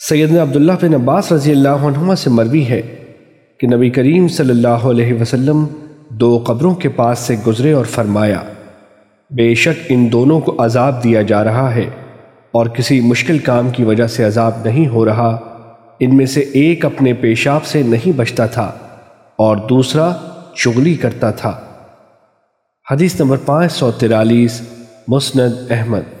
سیدنا عبداللہ بن عباس رضی اللہ عنہما سے مروی ہے کہ نبی کریم صلی اللہ علیہ وسلم دو قبروں کے پاس سے گزرے اور فرمایا، بے شک ان دونوں کو عذاب دیا جا رہا ہے اور کسی مشکل کام کی وجہ سے عذاب نہیں ہو رہا، ان میں سے ایک اپنے پیشاب سے نہیں بچتا تھا اور دوسرا چغلی کرتا تھا۔ حدیث نمبر پانچ سو ترالیس مسند احمد۔